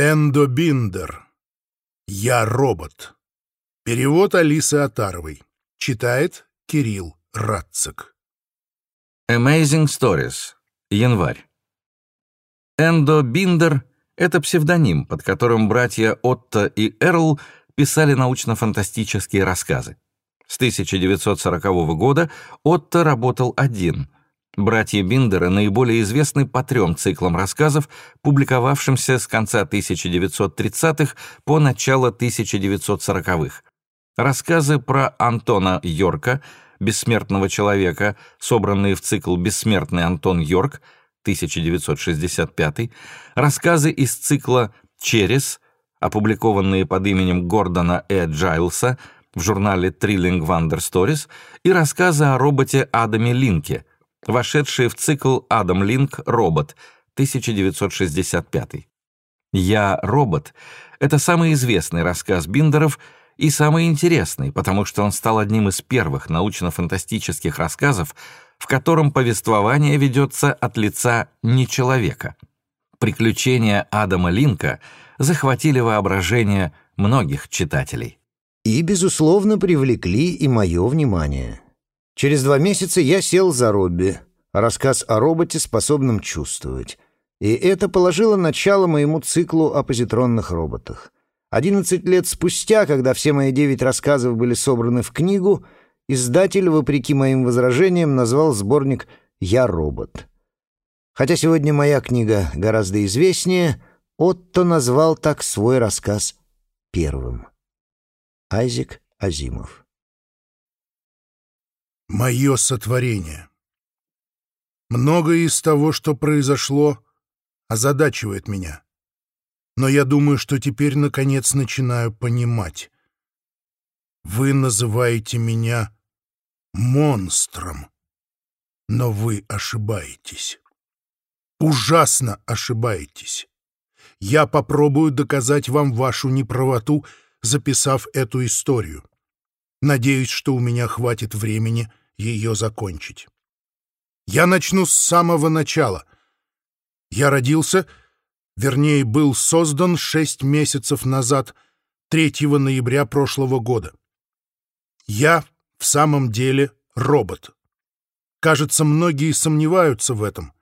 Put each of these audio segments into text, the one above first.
Эндо Биндер. Я робот. Перевод Алисы Атаровой. Читает Кирилл Радцик. Amazing Stories. Январь. Эндо Биндер — это псевдоним, под которым братья Отто и Эрл писали научно-фантастические рассказы. С 1940 года Отто работал один — Братья Биндеры наиболее известны по трем циклам рассказов, публиковавшимся с конца 1930-х по начало 1940-х. Рассказы про Антона Йорка, бессмертного человека, собранные в цикл «Бессмертный Антон Йорк» 1965, рассказы из цикла «Через», опубликованные под именем Гордона Э. Джайлса в журнале Trilling Wonder Stories, и рассказы о роботе Адаме Линке – вошедшие в цикл «Адам Линк. Робот» 1965. «Я робот» — это самый известный рассказ Биндеров и самый интересный, потому что он стал одним из первых научно-фантастических рассказов, в котором повествование ведется от лица не человека. Приключения Адама Линка захватили воображение многих читателей. И, безусловно, привлекли и мое внимание. Через два месяца я сел за Робби, рассказ о роботе, способном чувствовать. И это положило начало моему циклу о позитронных роботах. Одиннадцать лет спустя, когда все мои девять рассказов были собраны в книгу, издатель, вопреки моим возражениям, назвал сборник «Я робот». Хотя сегодня моя книга гораздо известнее, Отто назвал так свой рассказ первым. Айзек Азимов мое сотворение. Многое из того, что произошло, озадачивает меня. Но я думаю, что теперь, наконец, начинаю понимать. Вы называете меня монстром, но вы ошибаетесь. Ужасно ошибаетесь. Я попробую доказать вам вашу неправоту, записав эту историю. Надеюсь, что у меня хватит времени ее закончить. Я начну с самого начала. Я родился, вернее, был создан шесть месяцев назад, 3 ноября прошлого года. Я в самом деле робот. Кажется, многие сомневаются в этом.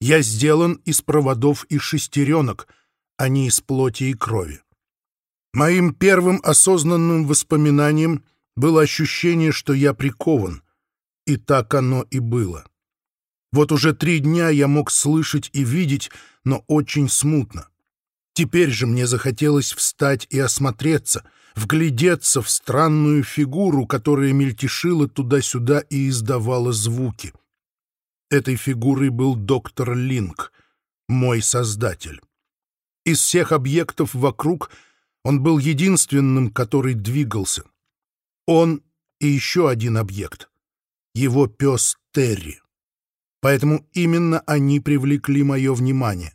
Я сделан из проводов и шестеренок, а не из плоти и крови. Моим первым осознанным воспоминанием было ощущение, что я прикован. И так оно и было. Вот уже три дня я мог слышать и видеть, но очень смутно. Теперь же мне захотелось встать и осмотреться, вглядеться в странную фигуру, которая мельтешила туда-сюда и издавала звуки. Этой фигурой был доктор Линк, мой создатель. Из всех объектов вокруг он был единственным, который двигался. Он и еще один объект. Его пес Терри. Поэтому именно они привлекли мое внимание.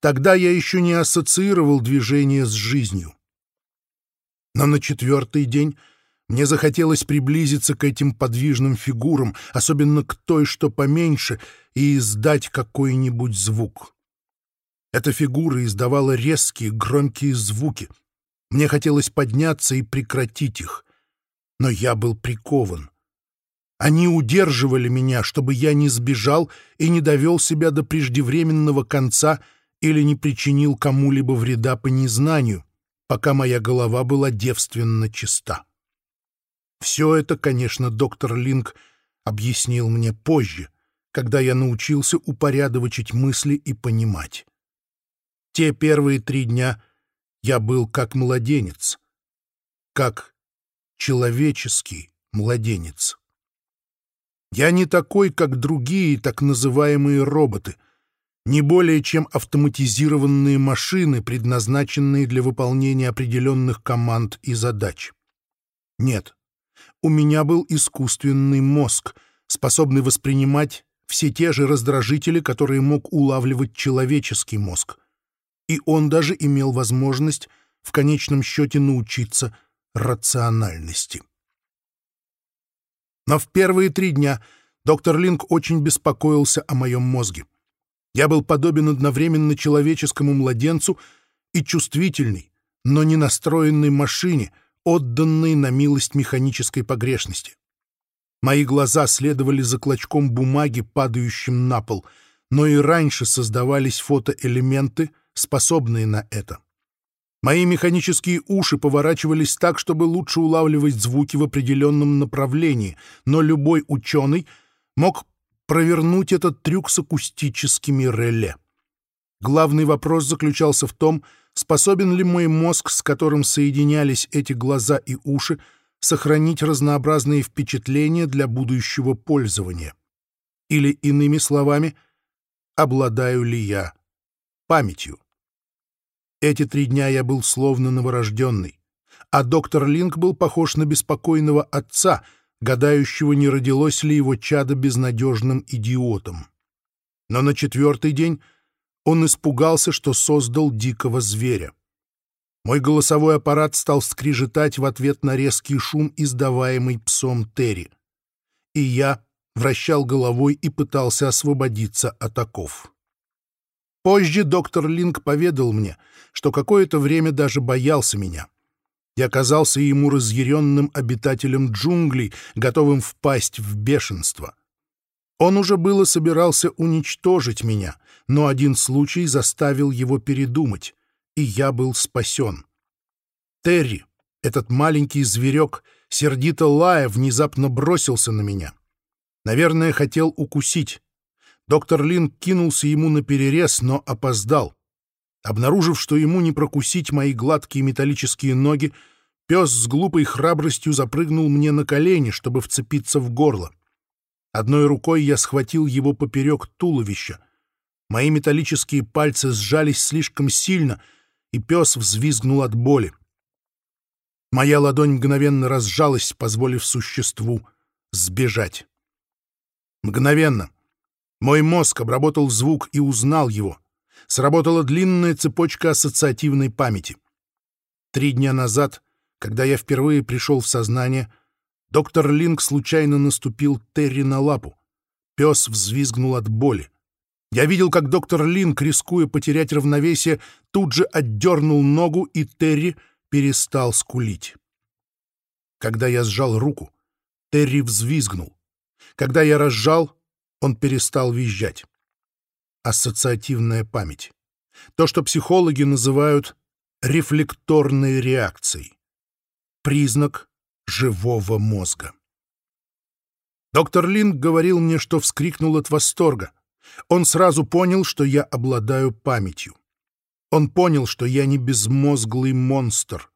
Тогда я еще не ассоциировал движение с жизнью. Но на четвертый день мне захотелось приблизиться к этим подвижным фигурам, особенно к той, что поменьше, и издать какой-нибудь звук. Эта фигура издавала резкие, громкие звуки. Мне хотелось подняться и прекратить их но я был прикован. Они удерживали меня, чтобы я не сбежал и не довел себя до преждевременного конца или не причинил кому-либо вреда по незнанию, пока моя голова была девственно чиста. Все это, конечно, доктор Линк объяснил мне позже, когда я научился упорядочить мысли и понимать. Те первые три дня я был как младенец, как человеческий младенец. Я не такой, как другие так называемые роботы, не более чем автоматизированные машины, предназначенные для выполнения определенных команд и задач. Нет, у меня был искусственный мозг, способный воспринимать все те же раздражители, которые мог улавливать человеческий мозг. И он даже имел возможность в конечном счете научиться рациональности. Но в первые три дня доктор Линк очень беспокоился о моем мозге. Я был подобен одновременно человеческому младенцу и чувствительной, но не настроенной машине, отданной на милость механической погрешности. Мои глаза следовали за клочком бумаги, падающим на пол, но и раньше создавались фотоэлементы, способные на это. Мои механические уши поворачивались так, чтобы лучше улавливать звуки в определенном направлении, но любой ученый мог провернуть этот трюк с акустическими реле. Главный вопрос заключался в том, способен ли мой мозг, с которым соединялись эти глаза и уши, сохранить разнообразные впечатления для будущего пользования. Или, иными словами, обладаю ли я памятью. Эти три дня я был словно новорожденный, а доктор Линк был похож на беспокойного отца, гадающего, не родилось ли его чадо безнадежным идиотом. Но на четвертый день он испугался, что создал дикого зверя. Мой голосовой аппарат стал скрижетать в ответ на резкий шум, издаваемый псом Терри. И я вращал головой и пытался освободиться от оков. Позже доктор Линк поведал мне, что какое-то время даже боялся меня. Я казался ему разъяренным обитателем джунглей, готовым впасть в бешенство. Он уже было собирался уничтожить меня, но один случай заставил его передумать, и я был спасен. Терри, этот маленький зверек, сердито лая, внезапно бросился на меня. Наверное, хотел укусить. Доктор Лин кинулся ему на перерез, но опоздал. Обнаружив, что ему не прокусить мои гладкие металлические ноги, пес с глупой храбростью запрыгнул мне на колени, чтобы вцепиться в горло. Одной рукой я схватил его поперек туловища. Мои металлические пальцы сжались слишком сильно, и пес взвизгнул от боли. Моя ладонь мгновенно разжалась, позволив существу сбежать. Мгновенно. Мой мозг обработал звук и узнал его. Сработала длинная цепочка ассоциативной памяти. Три дня назад, когда я впервые пришел в сознание, доктор Линк случайно наступил Терри на лапу. Пес взвизгнул от боли. Я видел, как доктор Линк, рискуя потерять равновесие, тут же отдернул ногу, и Терри перестал скулить. Когда я сжал руку, Терри взвизгнул. Когда я разжал, он перестал визжать. Ассоциативная память. То, что психологи называют рефлекторной реакцией. Признак живого мозга. Доктор Линк говорил мне, что вскрикнул от восторга. Он сразу понял, что я обладаю памятью. Он понял, что я не безмозглый монстр.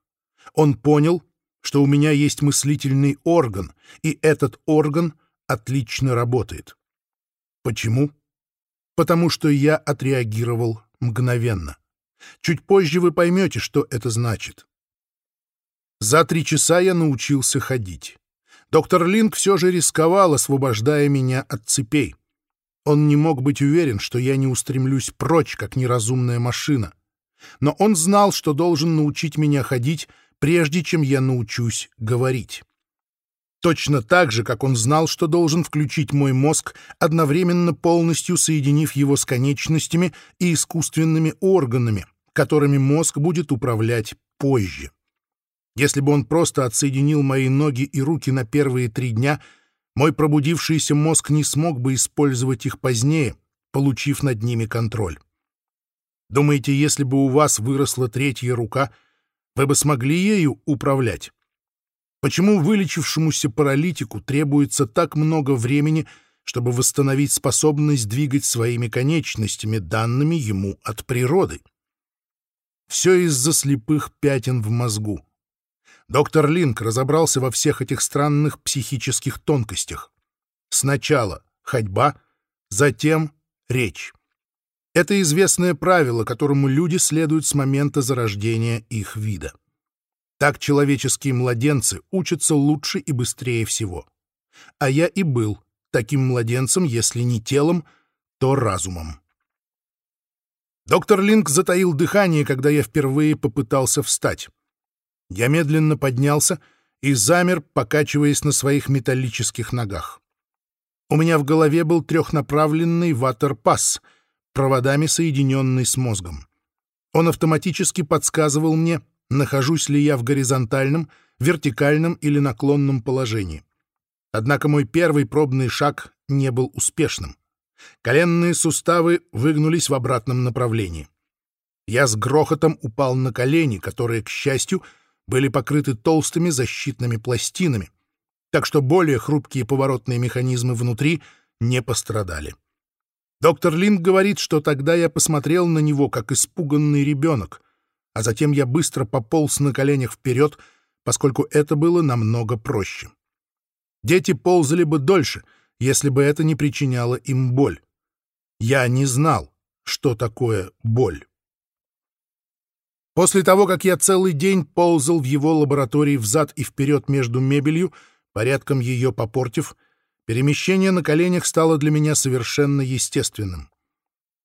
Он понял, что у меня есть мыслительный орган, и этот орган отлично работает. Почему? Потому что я отреагировал мгновенно. Чуть позже вы поймете, что это значит. За три часа я научился ходить. Доктор Линк все же рисковал, освобождая меня от цепей. Он не мог быть уверен, что я не устремлюсь прочь, как неразумная машина но он знал, что должен научить меня ходить, прежде чем я научусь говорить. Точно так же, как он знал, что должен включить мой мозг, одновременно полностью соединив его с конечностями и искусственными органами, которыми мозг будет управлять позже. Если бы он просто отсоединил мои ноги и руки на первые три дня, мой пробудившийся мозг не смог бы использовать их позднее, получив над ними контроль. Думаете, если бы у вас выросла третья рука, вы бы смогли ею управлять? Почему вылечившемуся паралитику требуется так много времени, чтобы восстановить способность двигать своими конечностями, данными ему от природы? Все из-за слепых пятен в мозгу. Доктор Линк разобрался во всех этих странных психических тонкостях. Сначала ходьба, затем речь. Это известное правило, которому люди следуют с момента зарождения их вида. Так человеческие младенцы учатся лучше и быстрее всего. А я и был таким младенцем, если не телом, то разумом. Доктор Линк затаил дыхание, когда я впервые попытался встать. Я медленно поднялся и замер, покачиваясь на своих металлических ногах. У меня в голове был трехнаправленный ватерпасс — проводами соединенный с мозгом. Он автоматически подсказывал мне, нахожусь ли я в горизонтальном, вертикальном или наклонном положении. Однако мой первый пробный шаг не был успешным. Коленные суставы выгнулись в обратном направлении. Я с грохотом упал на колени, которые, к счастью, были покрыты толстыми защитными пластинами, так что более хрупкие поворотные механизмы внутри не пострадали. Доктор Линк говорит, что тогда я посмотрел на него, как испуганный ребенок, а затем я быстро пополз на коленях вперед, поскольку это было намного проще. Дети ползали бы дольше, если бы это не причиняло им боль. Я не знал, что такое боль. После того, как я целый день ползал в его лаборатории взад и вперед между мебелью, порядком ее попортив, перемещение на коленях стало для меня совершенно естественным.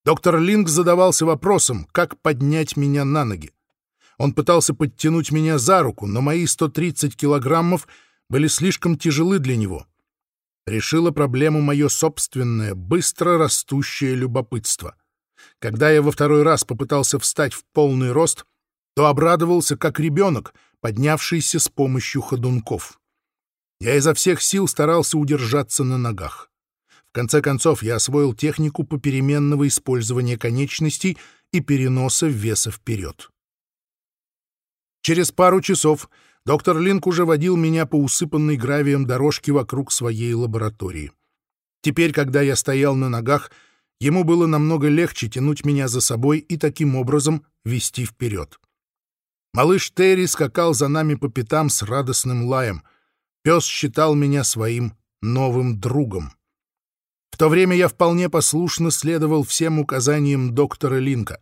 Доктор Линк задавался вопросом, как поднять меня на ноги. Он пытался подтянуть меня за руку, но мои 130 килограммов были слишком тяжелы для него. Решило проблему мое собственное, быстро растущее любопытство. Когда я во второй раз попытался встать в полный рост — то обрадовался, как ребенок, поднявшийся с помощью ходунков. Я изо всех сил старался удержаться на ногах. В конце концов, я освоил технику попеременного использования конечностей и переноса веса вперед. Через пару часов доктор Линк уже водил меня по усыпанной гравием дорожке вокруг своей лаборатории. Теперь, когда я стоял на ногах, ему было намного легче тянуть меня за собой и таким образом вести вперед. Малыш Терри скакал за нами по пятам с радостным лаем. Пес считал меня своим новым другом. В то время я вполне послушно следовал всем указаниям доктора Линка.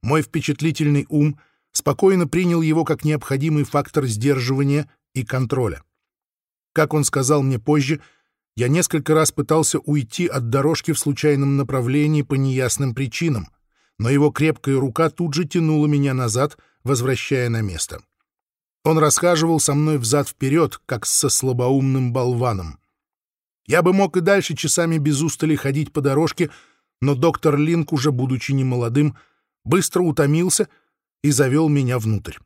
Мой впечатлительный ум спокойно принял его как необходимый фактор сдерживания и контроля. Как он сказал мне позже, я несколько раз пытался уйти от дорожки в случайном направлении по неясным причинам, но его крепкая рука тут же тянула меня назад — возвращая на место. Он расхаживал со мной взад-вперед, как со слабоумным болваном. Я бы мог и дальше часами без устали ходить по дорожке, но доктор Линк, уже будучи немолодым, быстро утомился и завел меня внутрь.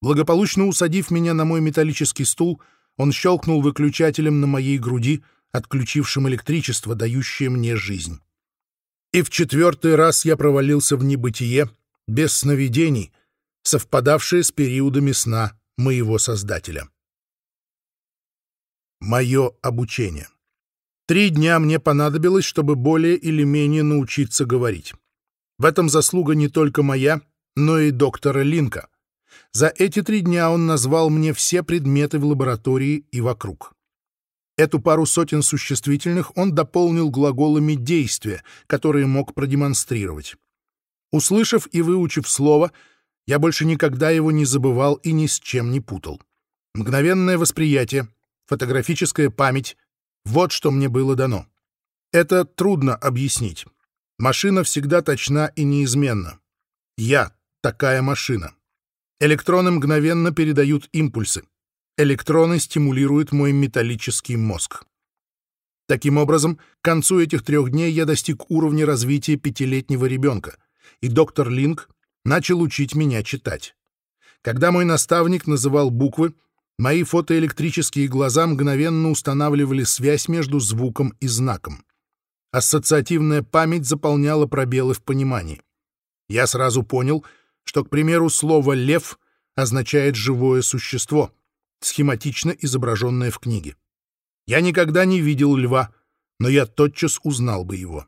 Благополучно усадив меня на мой металлический стул, он щелкнул выключателем на моей груди, отключившим электричество, дающее мне жизнь. И в четвертый раз я провалился в небытие, без сновидений, совпадавшие с периодами сна моего Создателя. Мое обучение. Три дня мне понадобилось, чтобы более или менее научиться говорить. В этом заслуга не только моя, но и доктора Линка. За эти три дня он назвал мне все предметы в лаборатории и вокруг. Эту пару сотен существительных он дополнил глаголами действия, которые мог продемонстрировать. Услышав и выучив слово — я больше никогда его не забывал и ни с чем не путал. Мгновенное восприятие, фотографическая память — вот что мне было дано. Это трудно объяснить. Машина всегда точна и неизменна. Я — такая машина. Электроны мгновенно передают импульсы. Электроны стимулируют мой металлический мозг. Таким образом, к концу этих трех дней я достиг уровня развития пятилетнего ребенка, и доктор Линк начал учить меня читать. Когда мой наставник называл буквы, мои фотоэлектрические глаза мгновенно устанавливали связь между звуком и знаком. Ассоциативная память заполняла пробелы в понимании. Я сразу понял, что, к примеру, слово «лев» означает «живое существо», схематично изображенное в книге. Я никогда не видел льва, но я тотчас узнал бы его.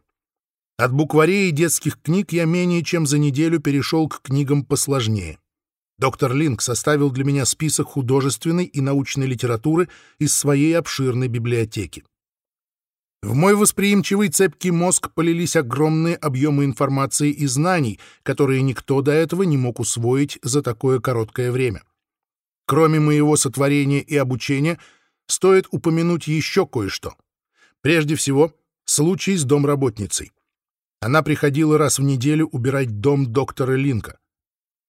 От букварей и детских книг я менее чем за неделю перешел к книгам посложнее. Доктор Линк составил для меня список художественной и научной литературы из своей обширной библиотеки. В мой восприимчивый цепкий мозг полились огромные объемы информации и знаний, которые никто до этого не мог усвоить за такое короткое время. Кроме моего сотворения и обучения, стоит упомянуть еще кое-что. Прежде всего, случай с домработницей. Она приходила раз в неделю убирать дом доктора Линка.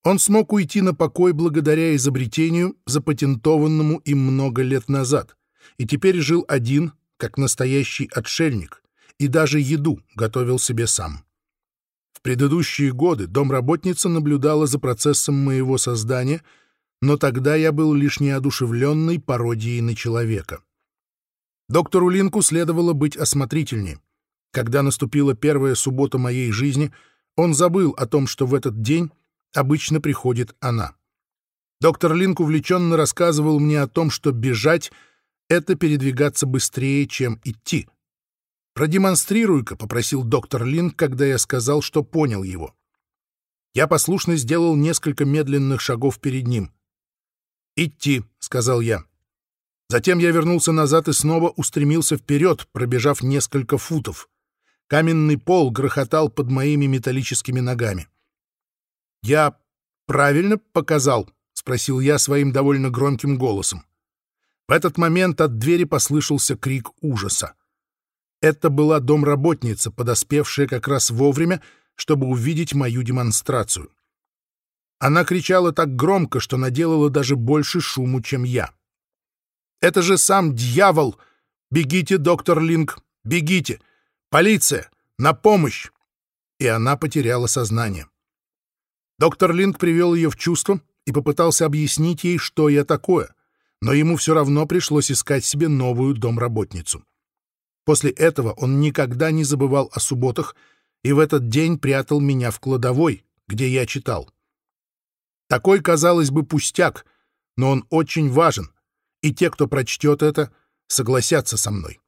Он смог уйти на покой благодаря изобретению, запатентованному им много лет назад, и теперь жил один, как настоящий отшельник, и даже еду готовил себе сам. В предыдущие годы домработница наблюдала за процессом моего создания, но тогда я был лишь неодушевленной пародией на человека. Доктору Линку следовало быть осмотрительнее. Когда наступила первая суббота моей жизни, он забыл о том, что в этот день обычно приходит она. Доктор Линк увлеченно рассказывал мне о том, что бежать — это передвигаться быстрее, чем идти. «Продемонстрируй-ка», — попросил доктор Линк, когда я сказал, что понял его. Я послушно сделал несколько медленных шагов перед ним. «Идти», — сказал я. Затем я вернулся назад и снова устремился вперед, пробежав несколько футов. Каменный пол грохотал под моими металлическими ногами. «Я правильно показал?» — спросил я своим довольно громким голосом. В этот момент от двери послышался крик ужаса. Это была домработница, подоспевшая как раз вовремя, чтобы увидеть мою демонстрацию. Она кричала так громко, что наделала даже больше шуму, чем я. «Это же сам дьявол! Бегите, доктор Линк, бегите! Полиция! На помощь!» И она потеряла сознание. Доктор Линк привел ее в чувство и попытался объяснить ей, что я такое, но ему все равно пришлось искать себе новую домработницу. После этого он никогда не забывал о субботах и в этот день прятал меня в кладовой, где я читал. Такой, казалось бы, пустяк, но он очень важен, и те, кто прочтет это, согласятся со мной.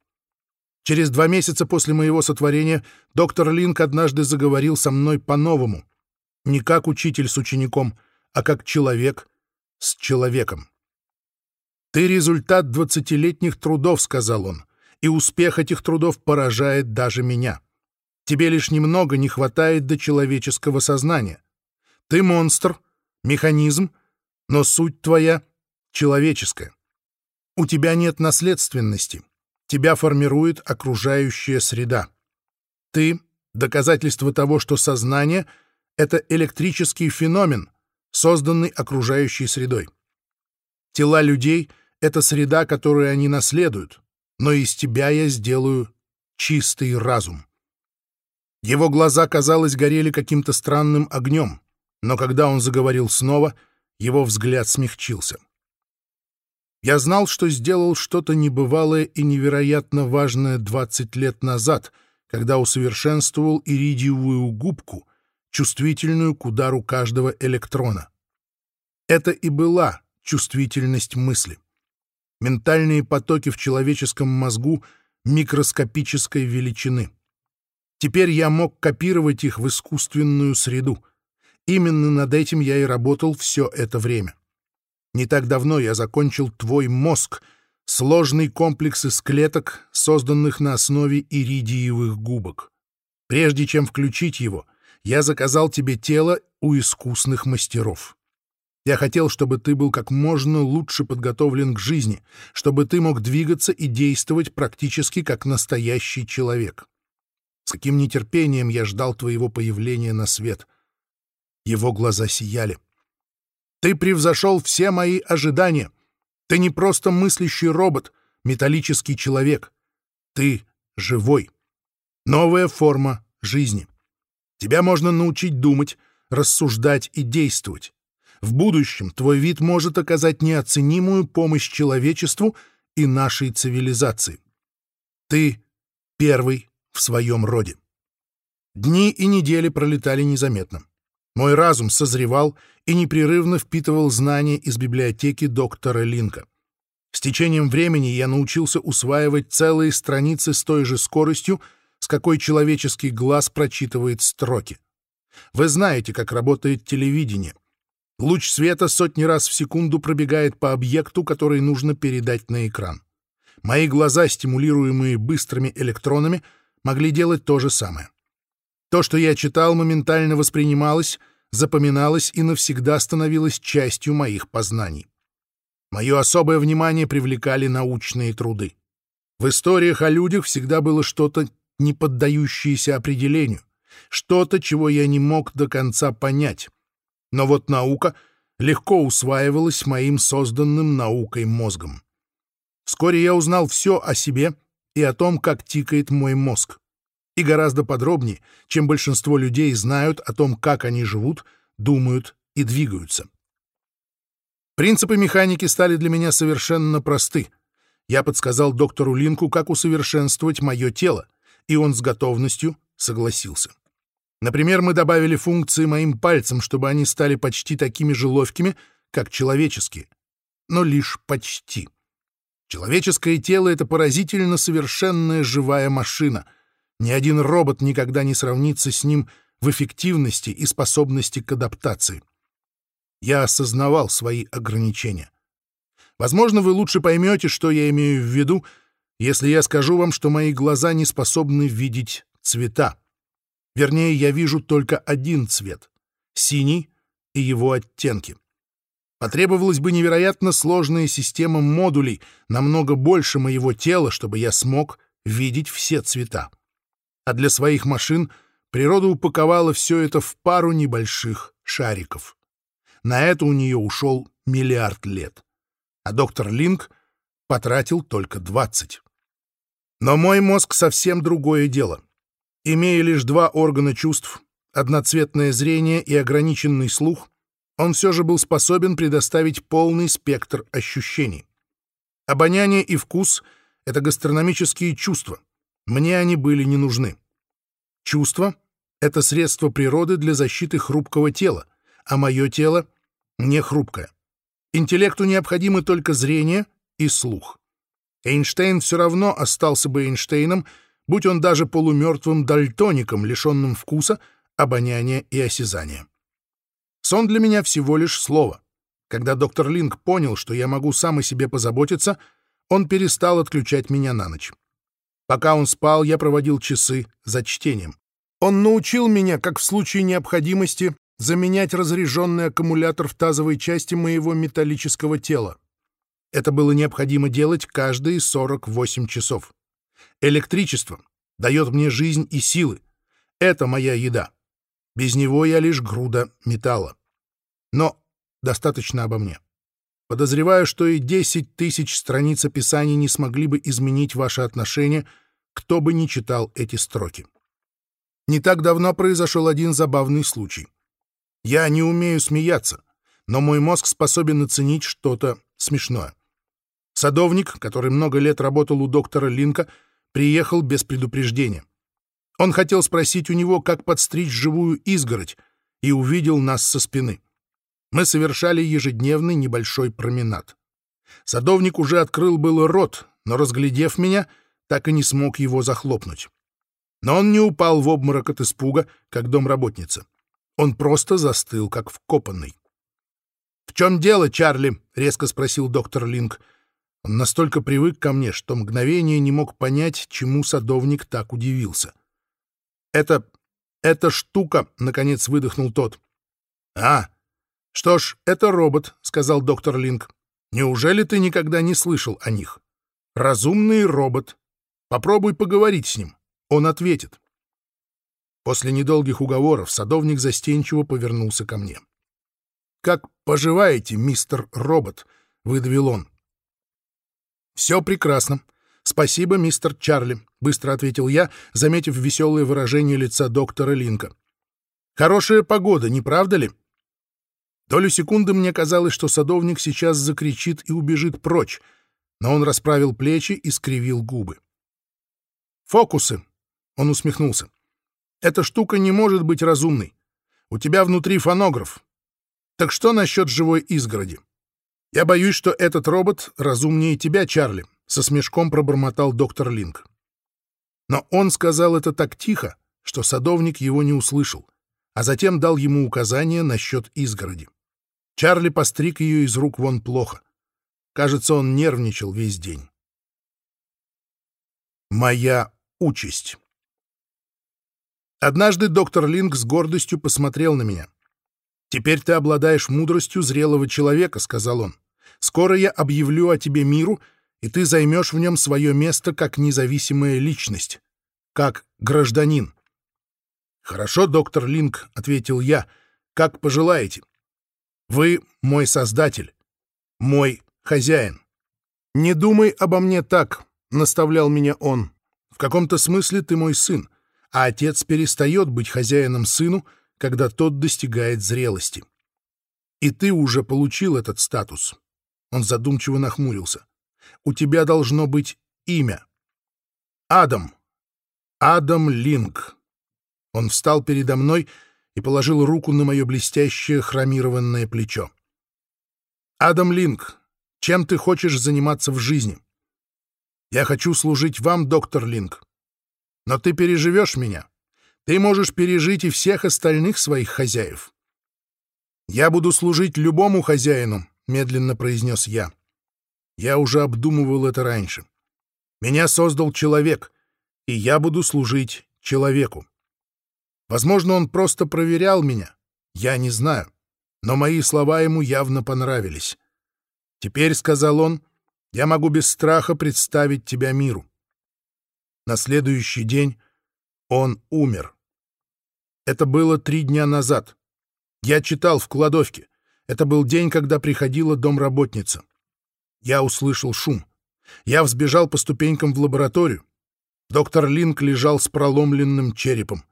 Через два месяца после моего сотворения доктор Линк однажды заговорил со мной по-новому. Не как учитель с учеником, а как человек с человеком. «Ты результат двадцатилетних трудов», — сказал он, «и успех этих трудов поражает даже меня. Тебе лишь немного не хватает до человеческого сознания. Ты монстр, механизм, но суть твоя человеческая. У тебя нет наследственности, Тебя формирует окружающая среда. Ты — доказательство того, что сознание — это электрический феномен, созданный окружающей средой. Тела людей — это среда, которую они наследуют, но из тебя я сделаю чистый разум. Его глаза, казалось, горели каким-то странным огнем, но когда он заговорил снова, его взгляд смягчился. Я знал, что сделал что-то небывалое и невероятно важное 20 лет назад, когда усовершенствовал иридиевую губку, чувствительную к удару каждого электрона. Это и была чувствительность мысли. Ментальные потоки в человеческом мозгу микроскопической величины. Теперь я мог копировать их в искусственную среду. Именно над этим я и работал все это время. Не так давно я закончил твой мозг, сложный комплекс из клеток, созданных на основе иридиевых губок. Прежде чем включить его, я заказал тебе тело у искусных мастеров. Я хотел, чтобы ты был как можно лучше подготовлен к жизни, чтобы ты мог двигаться и действовать практически как настоящий человек. С каким нетерпением я ждал твоего появления на свет. Его глаза сияли. Ты превзошел все мои ожидания. Ты не просто мыслящий робот, металлический человек. Ты живой. Новая форма жизни. Тебя можно научить думать, рассуждать и действовать. В будущем твой вид может оказать неоценимую помощь человечеству и нашей цивилизации. Ты первый в своем роде. Дни и недели пролетали незаметно. Мой разум созревал и непрерывно впитывал знания из библиотеки доктора Линка. С течением времени я научился усваивать целые страницы с той же скоростью, с какой человеческий глаз прочитывает строки. Вы знаете, как работает телевидение. Луч света сотни раз в секунду пробегает по объекту, который нужно передать на экран. Мои глаза, стимулируемые быстрыми электронами, могли делать то же самое. То, что я читал, моментально воспринималось, запоминалось и навсегда становилось частью моих познаний. Мое особое внимание привлекали научные труды. В историях о людях всегда было что-то, не поддающееся определению, что-то, чего я не мог до конца понять. Но вот наука легко усваивалась моим созданным наукой мозгом. Вскоре я узнал все о себе и о том, как тикает мой мозг. и гораздо подробнее, чем большинство людей знают о том, как они живут, думают и двигаются. Принципы механики стали для меня совершенно просты. Я подсказал доктору Линку, как усовершенствовать мое тело, и он с готовностью согласился. Например, мы добавили функции моим пальцам, чтобы они стали почти такими же ловкими, как человеческие. Но лишь почти. Человеческое тело — это поразительно совершенная живая машина. Ни один робот никогда не сравнится с ним в эффективности и способности к адаптации. Я осознавал свои ограничения. Возможно, вы лучше поймете, что я имею в виду, если я скажу вам, что мои глаза не способны видеть цвета. Вернее, я вижу только один цвет — синий и его оттенки. Потребовалась бы невероятно сложная система модулей, намного больше моего тела, чтобы я смог видеть все цвета. А для своих машин природа упаковала все это в пару небольших шариков. На это у нее ушел миллиард лет. А доктор Линк потратил только 20. Но мой мозг совсем другое дело. Имея лишь два органа чувств, одноцветное зрение и ограниченный слух, он все же был способен предоставить полный спектр ощущений. Обоняние и вкус — это гастрономические чувства. Мне они были не нужны. Чувство — это средство природы для защиты хрупкого тела, а мое тело не хрупкое. Интеллекту необходимы только зрение и слух. Эйнштейн все равно остался бы Эйнштейном, будь он даже полумертвым дальтоником, лишенным вкуса, обоняния и осязания. Сон для меня всего лишь слово. Когда доктор Линк понял, что я могу сам о себе позаботиться, он перестал отключать меня на ночь. Пока он спал, я проводил часы за чтением. Он научил меня, как в случае необходимости, заменять разряженный аккумулятор в тазовой части моего металлического тела. Это было необходимо делать каждые 48 часов. Электричество дает мне жизнь и силы. Это моя еда. Без него я лишь груда металла. Но достаточно обо мне. Подозреваю, что и 10 тысяч страниц описаний не смогли бы изменить ваше отношение, кто бы ни читал эти строки. Не так давно произошел один забавный случай. Я не умею смеяться, но мой мозг способен оценить что-то смешное. Садовник, который много лет работал у доктора Линка, приехал без предупреждения. Он хотел спросить у него, как подстричь живую изгородь, и увидел нас со спины. Мы совершали ежедневный небольшой променад. Садовник уже открыл было рот, но, разглядев меня, так и не смог его захлопнуть. Но он не упал в обморок от испуга, как домработница. Он просто застыл, как вкопанный. «В чем дело, Чарли?» — резко спросил доктор Линк. Он настолько привык ко мне, что мгновение не мог понять, чему садовник так удивился. «Это... эта штука», — наконец выдохнул тот. «А, что ж, это робот», — сказал доктор Линк. «Неужели ты никогда не слышал о них? Разумный робот. Попробуй поговорить с ним. Он ответит». После недолгих уговоров садовник застенчиво повернулся ко мне. «Как поживаете, мистер робот?» — выдавил он. «Все прекрасно. Спасибо, мистер Чарли», — быстро ответил я, заметив веселое выражение лица доктора Линка. «Хорошая погода, не правда ли?» Долю секунды мне казалось, что садовник сейчас закричит и убежит прочь, но он расправил плечи и скривил губы. «Фокусы!» — он усмехнулся. «Эта штука не может быть разумной. У тебя внутри фонограф. Так что насчет живой изгороди? Я боюсь, что этот робот разумнее тебя, Чарли, со смешком пробормотал доктор Линк. Но он сказал это так тихо, что садовник его не услышал, а затем дал ему указание насчет изгороди. Чарли постриг ее из рук вон плохо. Кажется, он нервничал весь день. Моя участь. Однажды доктор Линк с гордостью посмотрел на меня. «Теперь ты обладаешь мудростью зрелого человека», — сказал он. «Скоро я объявлю о тебе миру, и ты займешь в нем свое место как независимая личность, как гражданин». «Хорошо, доктор Линк», — ответил я, — «как пожелаете. Вы мой создатель, мой хозяин. Не думай обо мне так», — наставлял меня он. «В каком-то смысле ты мой сын, а отец перестает быть хозяином сыну, когда тот достигает зрелости. И ты уже получил этот статус. Он задумчиво нахмурился. У тебя должно быть имя. Адам. Адам Линк. Он встал передо мной и положил руку на мое блестящее хромированное плечо. Адам Линк, чем ты хочешь заниматься в жизни? Я хочу служить вам, доктор Линк. Но ты переживешь меня. Ты можешь пережить и всех остальных своих хозяев. Я буду служить любому хозяину, медленно произнес я. Я уже обдумывал это раньше. Меня создал человек, и я буду служить человеку. Возможно, он просто проверял меня. Я не знаю. Но мои слова ему явно понравились. «Теперь», — сказал он, — «я могу без страха представить тебя миру». На следующий день он умер. Это было три дня назад. Я читал в кладовке. Это был день, когда приходила домработница. Я услышал шум. Я взбежал по ступенькам в лабораторию. Доктор Линк лежал с проломленным черепом.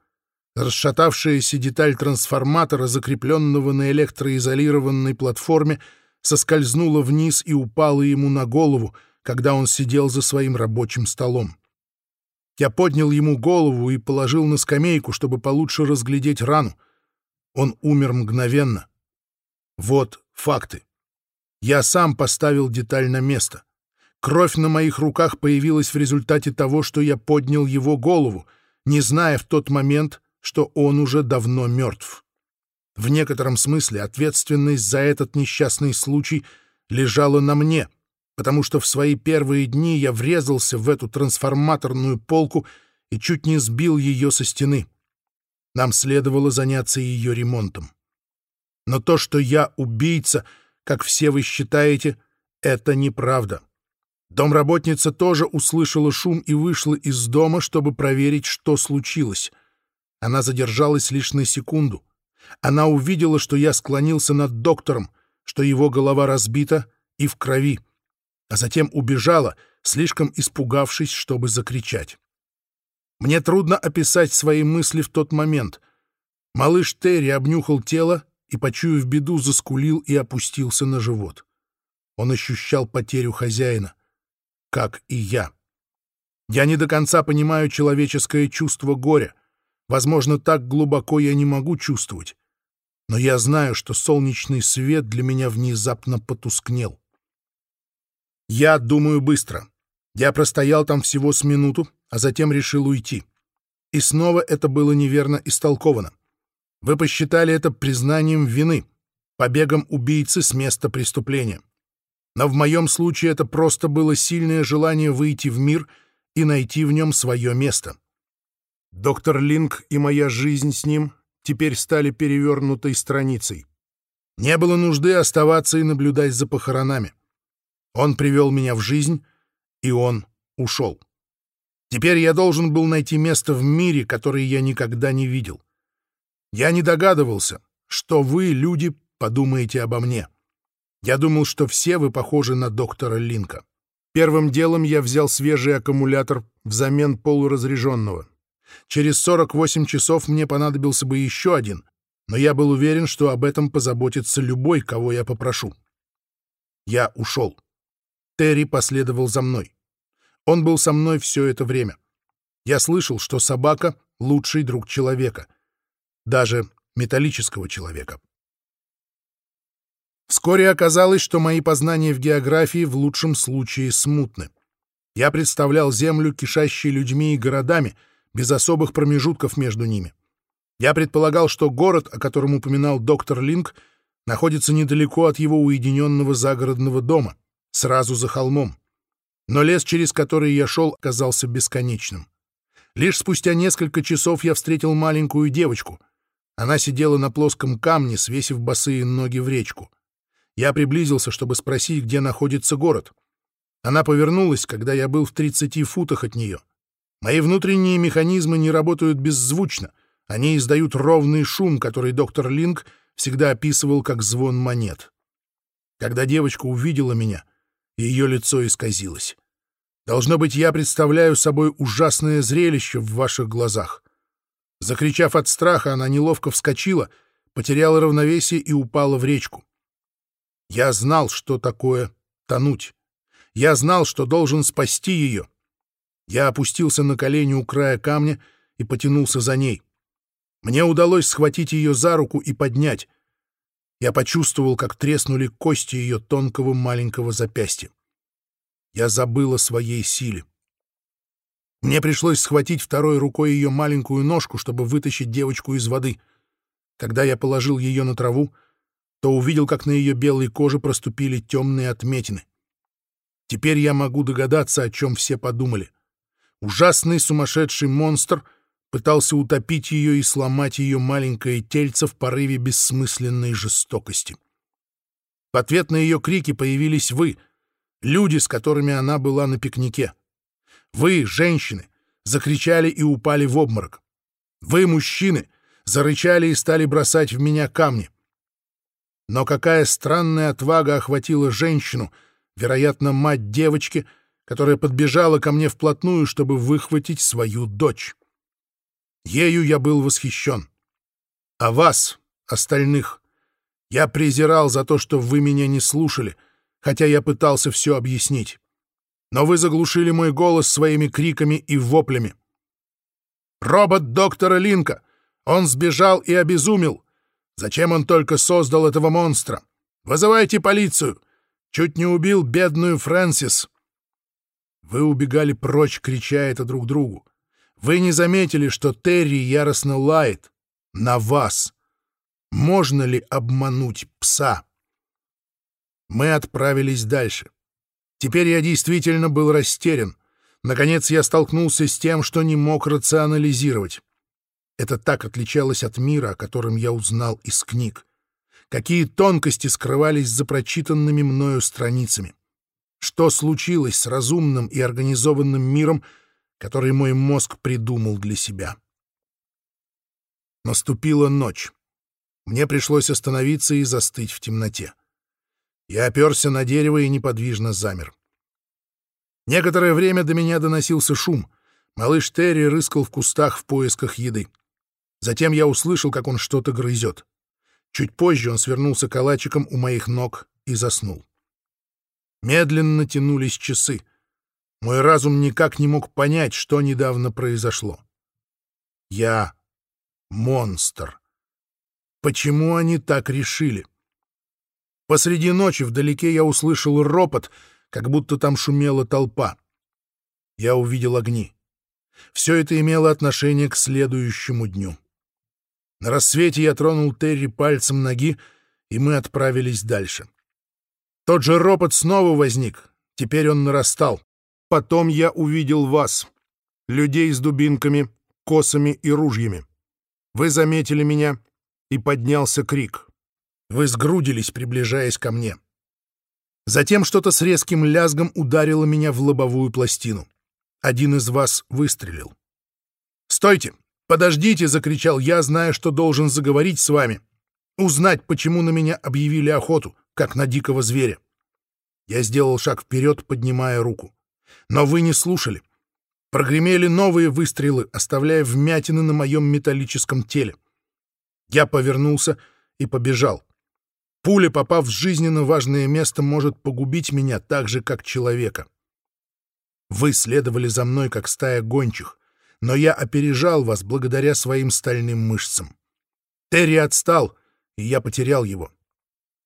Расшатавшаяся деталь трансформатора, закрепленного на электроизолированной платформе, соскользнула вниз и упала ему на голову, когда он сидел за своим рабочим столом. Я поднял ему голову и положил на скамейку, чтобы получше разглядеть рану. Он умер мгновенно. Вот факты. Я сам поставил деталь на место. Кровь на моих руках появилась в результате того, что я поднял его голову, не зная в тот момент, что он уже давно мертв. В некотором смысле ответственность за этот несчастный случай лежала на мне, потому что в свои первые дни я врезался в эту трансформаторную полку и чуть не сбил ее со стены. Нам следовало заняться ее ремонтом. Но то, что я убийца, как все вы считаете, это неправда. Домработница тоже услышала шум и вышла из дома, чтобы проверить, что случилось — она задержалась лишь на секунду. Она увидела, что я склонился над доктором, что его голова разбита и в крови, а затем убежала, слишком испугавшись, чтобы закричать. Мне трудно описать свои мысли в тот момент. Малыш Терри обнюхал тело и, почуяв беду, заскулил и опустился на живот. Он ощущал потерю хозяина, как и я. Я не до конца понимаю человеческое чувство горя — Возможно, так глубоко я не могу чувствовать. Но я знаю, что солнечный свет для меня внезапно потускнел. Я думаю быстро. Я простоял там всего с минуту, а затем решил уйти. И снова это было неверно истолковано. Вы посчитали это признанием вины, побегом убийцы с места преступления. Но в моем случае это просто было сильное желание выйти в мир и найти в нем свое место. Доктор Линк и моя жизнь с ним теперь стали перевернутой страницей. Не было нужды оставаться и наблюдать за похоронами. Он привел меня в жизнь, и он ушел. Теперь я должен был найти место в мире, которое я никогда не видел. Я не догадывался, что вы, люди, подумаете обо мне. Я думал, что все вы похожи на доктора Линка. Первым делом я взял свежий аккумулятор взамен полуразряженного. Через 48 часов мне понадобился бы еще один, но я был уверен, что об этом позаботится любой, кого я попрошу. Я ушел. Терри последовал за мной. Он был со мной все это время. Я слышал, что собака — лучший друг человека, даже металлического человека. Вскоре оказалось, что мои познания в географии в лучшем случае смутны. Я представлял Землю, кишащей людьми и городами — без особых промежутков между ними. Я предполагал, что город, о котором упоминал доктор Линк, находится недалеко от его уединенного загородного дома, сразу за холмом. Но лес, через который я шел, оказался бесконечным. Лишь спустя несколько часов я встретил маленькую девочку. Она сидела на плоском камне, свесив босые ноги в речку. Я приблизился, чтобы спросить, где находится город. Она повернулась, когда я был в 30 футах от нее — Мои внутренние механизмы не работают беззвучно. Они издают ровный шум, который доктор Линк всегда описывал как звон монет. Когда девочка увидела меня, ее лицо исказилось. Должно быть, я представляю собой ужасное зрелище в ваших глазах. Закричав от страха, она неловко вскочила, потеряла равновесие и упала в речку. Я знал, что такое тонуть. Я знал, что должен спасти ее. Я опустился на колени у края камня и потянулся за ней. Мне удалось схватить ее за руку и поднять. Я почувствовал, как треснули кости ее тонкого маленького запястья. Я забыл о своей силе. Мне пришлось схватить второй рукой ее маленькую ножку, чтобы вытащить девочку из воды. Когда я положил ее на траву, то увидел, как на ее белой коже проступили темные отметины. Теперь я могу догадаться, о чем все подумали. Ужасный сумасшедший монстр пытался утопить ее и сломать ее маленькое тельце в порыве бессмысленной жестокости. В ответ на ее крики появились вы, люди, с которыми она была на пикнике. Вы, женщины, закричали и упали в обморок. Вы, мужчины, зарычали и стали бросать в меня камни. Но какая странная отвага охватила женщину, вероятно, мать девочки, которая подбежала ко мне вплотную, чтобы выхватить свою дочь. Ею я был восхищен. А вас, остальных, я презирал за то, что вы меня не слушали, хотя я пытался все объяснить но вы заглушили мой голос своими криками и воплями. Робот доктора Линка! Он сбежал и обезумел! Зачем он только создал этого монстра? Вызывайте полицию! Чуть не убил бедную Фрэнсис!» Вы убегали прочь, крича это друг другу. Вы не заметили, что Терри яростно лает. На вас. Можно ли обмануть пса? Мы отправились дальше. Теперь я действительно был растерян. Наконец я столкнулся с тем, что не мог рационализировать. Это так отличалось от мира, о котором я узнал из книг. Какие тонкости скрывались за прочитанными мною страницами. Что случилось с разумным и организованным миром, который мой мозг придумал для себя. Наступила ночь. Мне пришлось остановиться и застыть в темноте. Я оперся на дерево и неподвижно замер. Некоторое время до меня доносился шум. Малыш Терри рыскал в кустах в поисках еды. Затем я услышал, как он что-то грызет. Чуть позже он свернулся калачиком у моих ног и заснул. Медленно тянулись часы. Мой разум никак не мог понять, что недавно произошло. Я монстр. Почему они так решили? Посреди ночи вдалеке я услышал ропот, как будто там шумела толпа. Я увидел огни. Все это имело отношение к следующему дню. На рассвете я тронул Терри пальцем ноги, и мы отправились дальше. Тот же ропот снова возник. Теперь он нарастал. Потом я увидел вас, людей с дубинками, косами и ружьями. Вы заметили меня, и поднялся крик. Вы сгрудились, приближаясь ко мне. Затем что-то с резким лязгом ударило меня в лобовую пластину. Один из вас выстрелил. «Стойте! Подождите!» — закричал я, зная, что должен заговорить с вами. Узнать, почему на меня объявили охоту, как на дикого зверя. Я сделал шаг вперед, поднимая руку. Но вы не слушали. Прогремели новые выстрелы, оставляя вмятины на моем металлическом теле. Я повернулся и побежал. Пуля, попав в жизненно важное место, может погубить меня так же, как человека. Вы следовали за мной, как стая гончих, но я опережал вас благодаря своим стальным мышцам. Терри отстал, и я потерял его.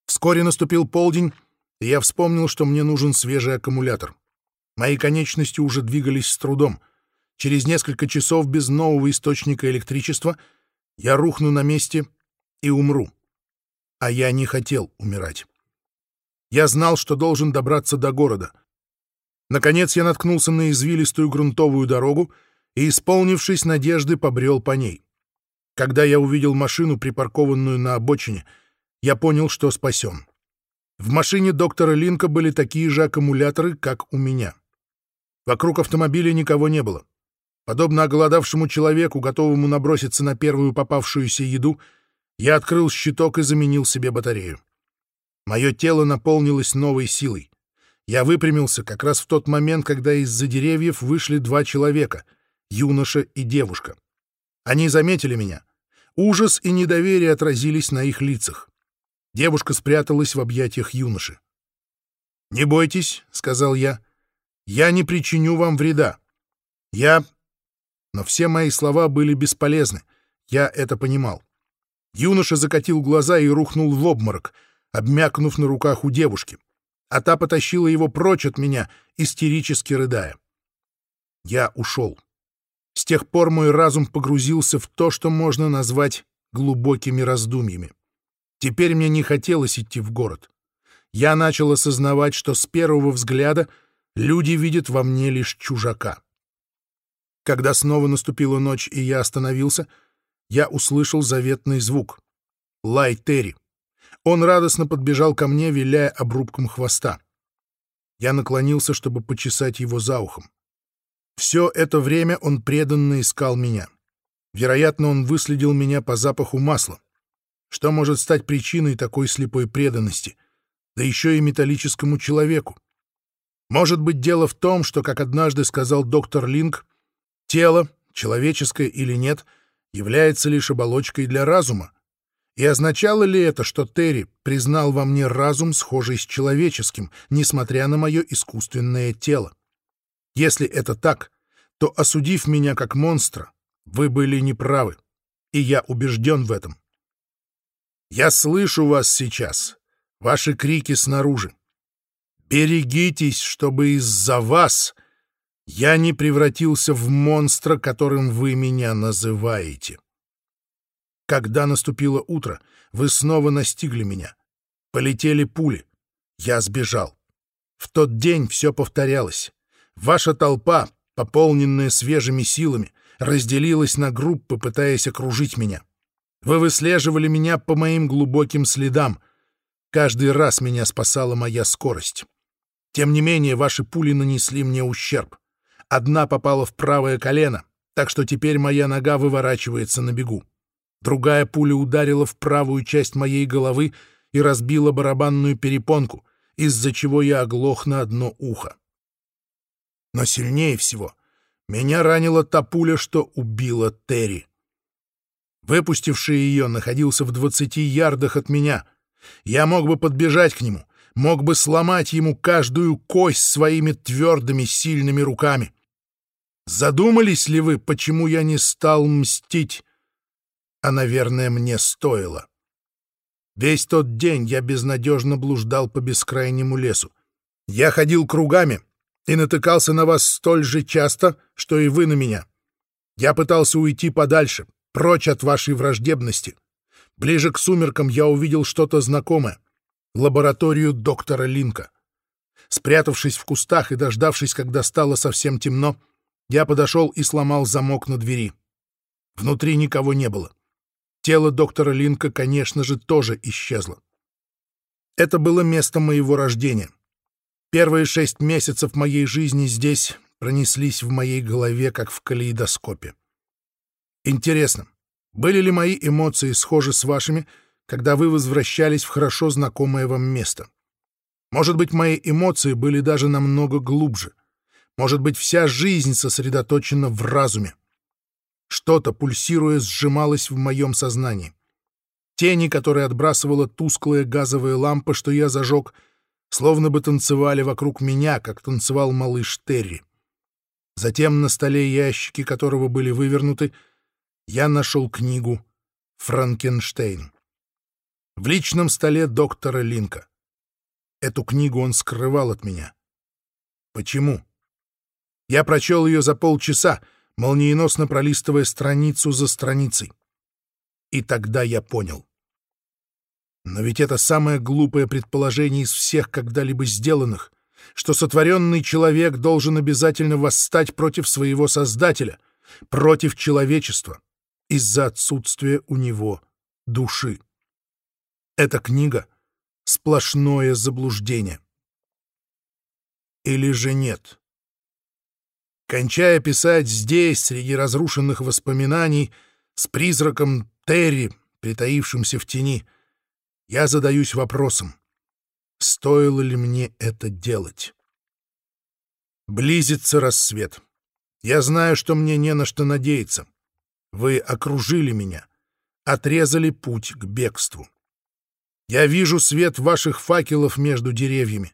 Вскоре наступил полдень, и я вспомнил, что мне нужен свежий аккумулятор. Мои конечности уже двигались с трудом. Через несколько часов без нового источника электричества я рухну на месте и умру а я не хотел умирать. Я знал, что должен добраться до города. Наконец я наткнулся на извилистую грунтовую дорогу и, исполнившись надежды, побрел по ней. Когда я увидел машину, припаркованную на обочине, я понял, что спасен. В машине доктора Линка были такие же аккумуляторы, как у меня. Вокруг автомобиля никого не было. Подобно оголодавшему человеку, готовому наброситься на первую попавшуюся еду, я открыл щиток и заменил себе батарею. Мое тело наполнилось новой силой. Я выпрямился как раз в тот момент, когда из-за деревьев вышли два человека — юноша и девушка. Они заметили меня. Ужас и недоверие отразились на их лицах. Девушка спряталась в объятиях юноши. «Не бойтесь», — сказал я, — «я не причиню вам вреда. Я...» Но все мои слова были бесполезны. Я это понимал. Юноша закатил глаза и рухнул в обморок, обмякнув на руках у девушки, а та потащила его прочь от меня, истерически рыдая. Я ушел. С тех пор мой разум погрузился в то, что можно назвать глубокими раздумьями. Теперь мне не хотелось идти в город я начал осознавать, что с первого взгляда люди видят во мне лишь чужака. Когда снова наступила ночь и я остановился, я услышал заветный звук — лай Терри. Он радостно подбежал ко мне, виляя обрубком хвоста. Я наклонился, чтобы почесать его за ухом. Все это время он преданно искал меня. Вероятно, он выследил меня по запаху масла. Что может стать причиной такой слепой преданности — да еще и металлическому человеку. Может быть, дело в том, что, как однажды сказал доктор Линк, тело, человеческое или нет, является лишь оболочкой для разума. И означало ли это, что Терри признал во мне разум, схожий с человеческим, несмотря на мое искусственное тело? Если это так, то, осудив меня как монстра, вы были неправы, и я убежден в этом. Я слышу вас сейчас, ваши крики снаружи. Берегитесь, чтобы из-за вас я не превратился в монстра, которым вы меня называете. Когда наступило утро, вы снова настигли меня. Полетели пули. Я сбежал. В тот день все повторялось. Ваша толпа, пополненная свежими силами, разделилась на группы, пытаясь окружить меня. Вы выслеживали меня по моим глубоким следам — Каждый раз меня спасала моя скорость. Тем не менее, ваши пули нанесли мне ущерб. Одна попала в правое колено, так что теперь моя нога выворачивается на бегу. Другая пуля ударила в правую часть моей головы и разбила барабанную перепонку, из-за чего я оглох на одно ухо. Но сильнее всего меня ранила та пуля, что убила Терри. Выпустивший ее находился в двадцати ярдах от меня — я мог бы подбежать к нему, мог бы сломать ему каждую кость своими твердыми сильными руками. Задумались ли вы, почему я не стал мстить? А, наверное, мне стоило. Весь тот день я безнадежно блуждал по бескрайнему лесу. Я ходил кругами и натыкался на вас столь же часто, что и вы на меня. Я пытался уйти подальше, прочь от вашей враждебности. Ближе к сумеркам я увидел что-то знакомое — лабораторию доктора Линка. Спрятавшись в кустах и дождавшись, когда стало совсем темно, я подошел и сломал замок на двери. Внутри никого не было. Тело доктора Линка, конечно же, тоже исчезло. Это было место моего рождения. Первые шесть месяцев моей жизни здесь пронеслись в моей голове, как в калейдоскопе. Интересно, были ли мои эмоции схожи с вашими, когда вы возвращались в хорошо знакомое вам место? Может быть, мои эмоции были даже намного глубже. Может быть, вся жизнь сосредоточена в разуме. Что-то, пульсируя, сжималось в моем сознании. Тени, которые отбрасывала тусклая газовая лампа, что я зажег, словно бы танцевали вокруг меня, как танцевал малыш Терри. Затем на столе ящики, которого были вывернуты, я нашел книгу «Франкенштейн» в личном столе доктора Линка. Эту книгу он скрывал от меня. Почему? Я прочел ее за полчаса, молниеносно пролистывая страницу за страницей. И тогда я понял. Но ведь это самое глупое предположение из всех когда-либо сделанных, что сотворенный человек должен обязательно восстать против своего Создателя, против человечества из-за отсутствия у него души. Эта книга — сплошное заблуждение. Или же нет? Кончая писать здесь, среди разрушенных воспоминаний, с призраком Терри, притаившимся в тени, я задаюсь вопросом, стоило ли мне это делать? Близится рассвет. Я знаю, что мне не на что надеяться. Вы окружили меня, отрезали путь к бегству. Я вижу свет ваших факелов между деревьями.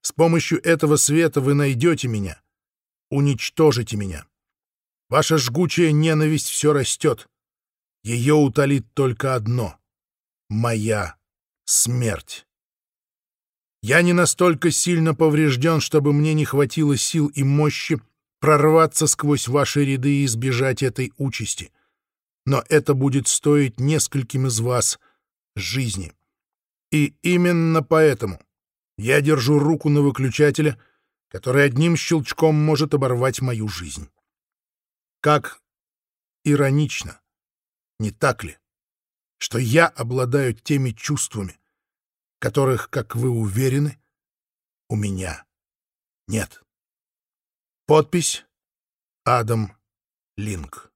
С помощью этого света вы найдете меня, уничтожите меня. Ваша жгучая ненависть все растет. Ее утолит только одно — моя смерть. Я не настолько сильно поврежден, чтобы мне не хватило сил и мощи прорваться сквозь ваши ряды и избежать этой участи. Но это будет стоить нескольким из вас жизни. И именно поэтому я держу руку на выключателе, который одним щелчком может оборвать мою жизнь. Как иронично, не так ли, что я обладаю теми чувствами, которых, как вы уверены, у меня нет. Подпись Адам Линк